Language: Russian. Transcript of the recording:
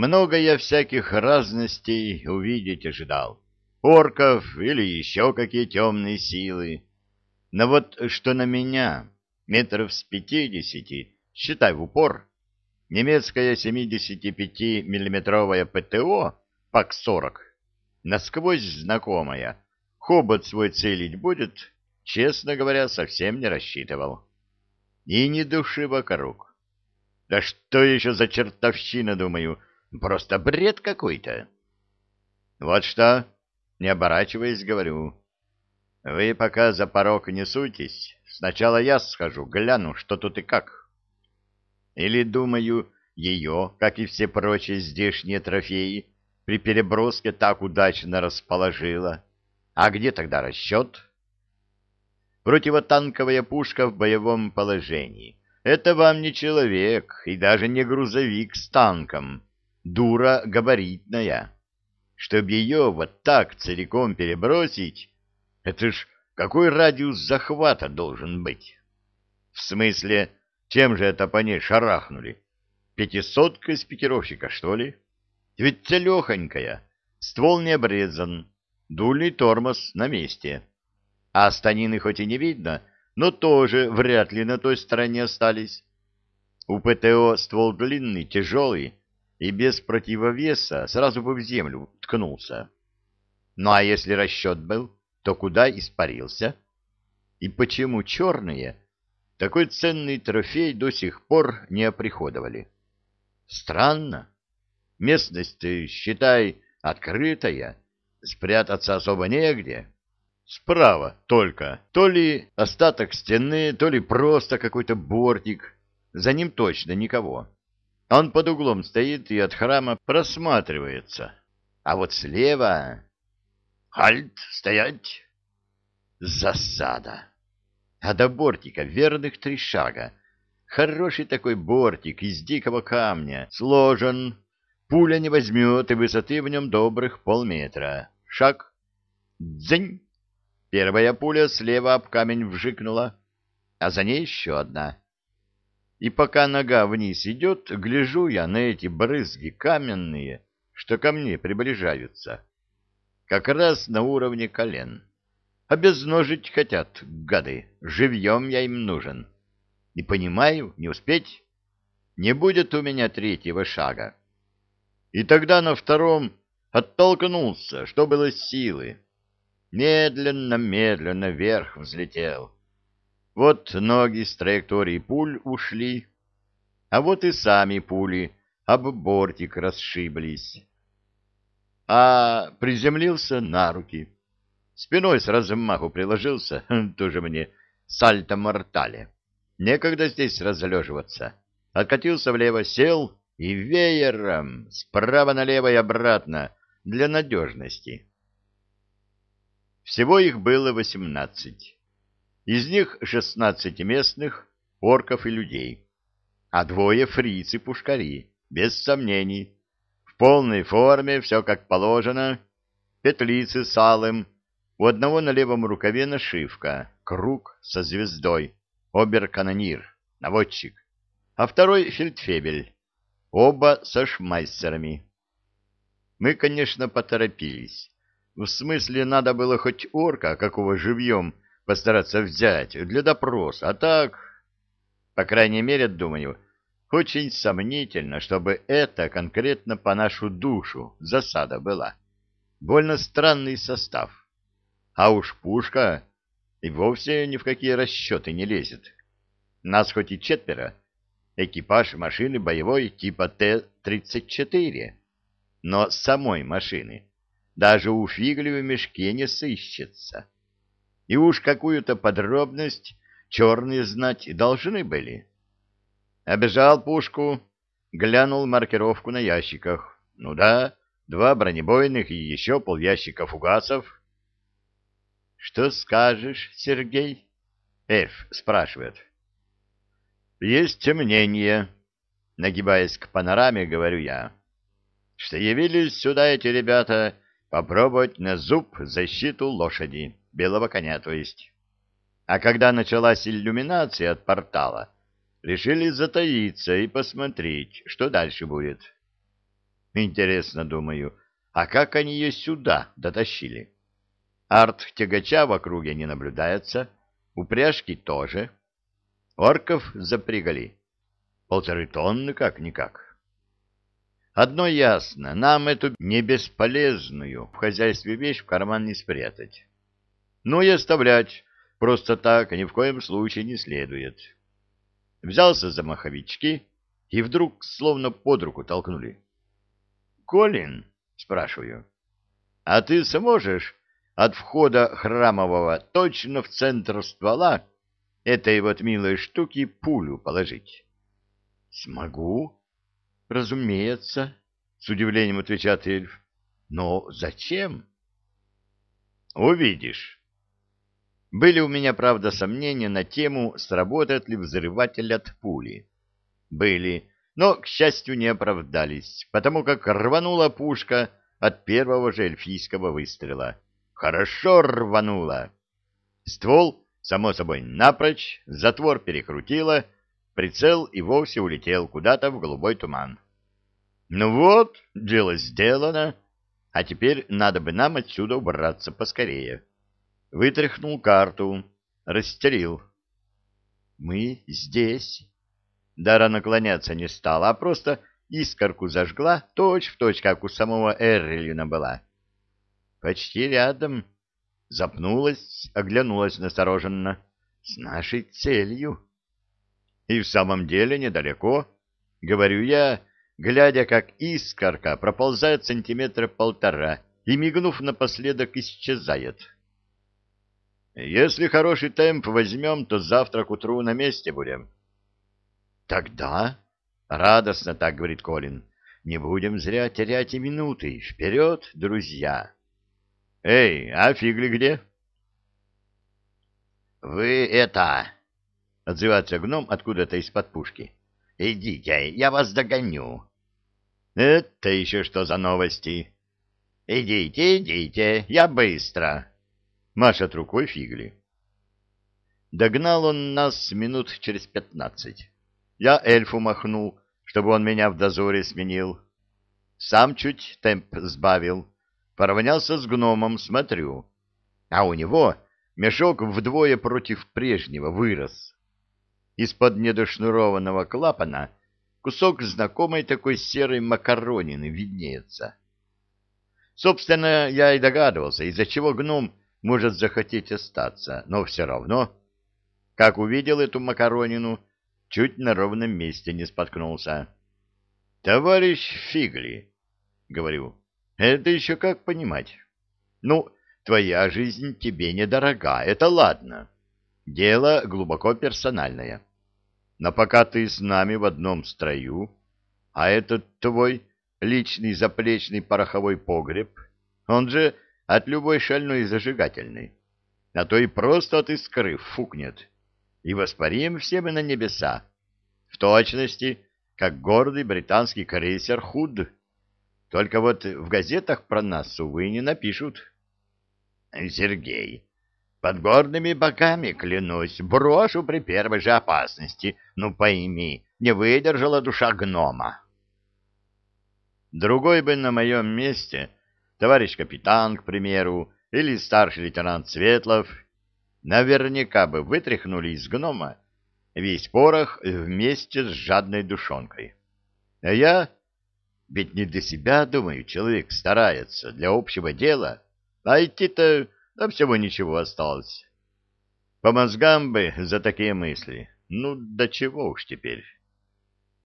Много я всяких разностей увидеть ожидал. Орков или еще какие темные силы. Но вот что на меня, метров с пятидесяти, считай в упор, немецкая 75-миллиметровая ПТО, ПАК-40, насквозь знакомая, хобот свой целить будет, честно говоря, совсем не рассчитывал. И ни души вокруг. Да что еще за чертовщина, думаю, просто бред какой-то. Вот что, не оборачиваясь, говорю, вы пока за порог не суйтесь, сначала я схожу, гляну, что тут и как. Или, думаю, ее, как и все прочие здешние трофеи, при переброске так удачно расположила. А где тогда расчет? Противотанковая пушка в боевом положении. Это вам не человек и даже не грузовик с танком. Дура габаритная. Чтоб ее вот так целиком перебросить, это ж какой радиус захвата должен быть? В смысле, чем же это по ней шарахнули? Пятисотка из пикировщика, что ли? Ведь целехонькая, ствол не обрезан, дульный тормоз на месте. А станины хоть и не видно, но тоже вряд ли на той стороне остались. У ПТО ствол длинный, тяжелый, и без противовеса сразу бы в землю ткнулся. Ну а если расчет был, то куда испарился? И почему черные такой ценный трофей до сих пор не оприходовали? Странно. Местность, считай, открытая, спрятаться особо негде. Справа только то ли остаток стены, то ли просто какой-то бортик. За ним точно никого. Он под углом стоит и от храма просматривается. А вот слева... Хальт, стоять! Засада! А до бортика верных три шага. Хороший такой бортик из дикого камня, сложен. Пуля не возьмет, и высоты в нем добрых полметра. Шаг. Дзынь! Первая пуля слева об камень вжикнула, а за ней еще одна. И пока нога вниз идет, гляжу я на эти брызги каменные, что ко мне приближаются. Как раз на уровне колен. Обезножить хотят, гады, живьем я им нужен. И понимаю, не успеть. Не будет у меня третьего шага. И тогда на втором оттолкнулся, что было силы. Медленно-медленно вверх взлетел. Вот ноги с траектории пуль ушли, а вот и сами пули об бортик расшиблись. А приземлился на руки. Спиной с размаху приложился, тоже мне, сальто-мортале. Некогда здесь разлеживаться. Откатился влево, сел и веером, справа налево и обратно, для надежности. Всего их было восемнадцать. Из них шестнадцать местных, орков и людей. А двое фрицы-пушкари, без сомнений. В полной форме, все как положено, петлицы с алым, у одного на левом рукаве нашивка, круг со звездой, обер-канонир, наводчик, а второй фельдфебель, оба со шмайсерами. Мы, конечно, поторопились. В смысле, надо было хоть орка, какого живьем, постараться взять для допроса, а так, по крайней мере, думаю, очень сомнительно, чтобы это конкретно по нашу душу засада была. Больно странный состав. А уж пушка и вовсе ни в какие расчеты не лезет. Нас хоть и четверо, экипаж машины боевой типа Т-34, но самой машины даже у фигли в мешке не сыщется. И уж какую-то подробность черные знать должны были. Обежал пушку, глянул маркировку на ящиках. Ну да, два бронебойных и еще полъящика фугасов — что скажешь, Сергей? Эф спрашивает. Есть мнение, нагибаясь к панораме, говорю я, что явились сюда эти ребята попробовать на зуб защиту лошади, белого коня, то есть. А когда началась иллюминация от портала, решили затаиться и посмотреть, что дальше будет. Интересно, думаю, а как они ее сюда дотащили? Арт-тягача в округе не наблюдается, упряжки тоже. Орков запрягали. Полторы тонны как-никак. Одно ясно, нам эту небесполезную в хозяйстве вещь в карман не спрятать. Но и оставлять просто так ни в коем случае не следует. Взялся за маховички и вдруг словно под руку толкнули. «Колин?» — спрашиваю. «А ты сможешь от входа храмового точно в центр ствола этой вот милой штуки пулю положить?» «Смогу?» «Разумеется», — с удивлением отвечает эльф. «Но зачем?» «Увидишь». Были у меня, правда, сомнения на тему, сработает ли взрыватель от пули. Были, но, к счастью, не оправдались, потому как рванула пушка от первого же эльфийского выстрела. Хорошо рванула. Ствол, само собой, напрочь, затвор перекрутило, прицел и вовсе улетел куда-то в голубой туман. Ну вот, дело сделано, а теперь надо бы нам отсюда убраться поскорее. Вытряхнул карту, расстелил. Мы здесь. Дара наклоняться не стала, а просто искорку зажгла, точь-в-точь, точь, как у самого Эррилина была. Почти рядом. Запнулась, оглянулась настороженно. С нашей целью. И в самом деле недалеко, говорю я, глядя, как искорка проползает сантиметра полтора и, мигнув напоследок, исчезает. Если хороший темп возьмем, то завтра к утру на месте будем. Тогда, радостно так говорит Колин, не будем зря терять и минуты. Вперед, друзья! Эй, а фигли где? Вы это... Отзывается гном откуда-то из-под пушки. «Идите, я вас догоню». «Это еще что за новости?» «Идите, идите, я быстро». Машет рукой Фигли. Догнал он нас минут через пятнадцать. Я эльфу махнул, чтобы он меня в дозоре сменил. Сам чуть темп сбавил. Поравнялся с гномом, смотрю. А у него мешок вдвое против прежнего вырос из-под недошнурованного клапана кусок знакомой такой серой макаронины виднеется. Собственно, я и догадывался, из-за чего гном может захотеть остаться, но все равно, как увидел эту макаронину, чуть на ровном месте не споткнулся. — Товарищ Фигли, — говорю, — это еще как понимать? Ну, твоя жизнь тебе недорога, это ладно. Дело глубоко персональное. Но пока ты с нами в одном строю, а этот твой личный заплечный пороховой погреб, он же от любой шальной зажигательной, а то и просто от искры фукнет, и воспарим все мы на небеса, в точности, как гордый британский крейсер «Худ». Только вот в газетах про нас, увы, не напишут. Сергей, под горными богами, клянусь, брошу при первой же опасности. Ну, пойми, не выдержала душа гнома. Другой бы на моем месте, товарищ капитан, к примеру, или старший лейтенант Светлов, наверняка бы вытряхнули из гнома весь порох вместе с жадной душонкой. А я, ведь не для себя, думаю, человек старается, для общего дела, а идти-то да всего ничего осталось. По мозгам бы за такие мысли. Ну, до чего уж теперь.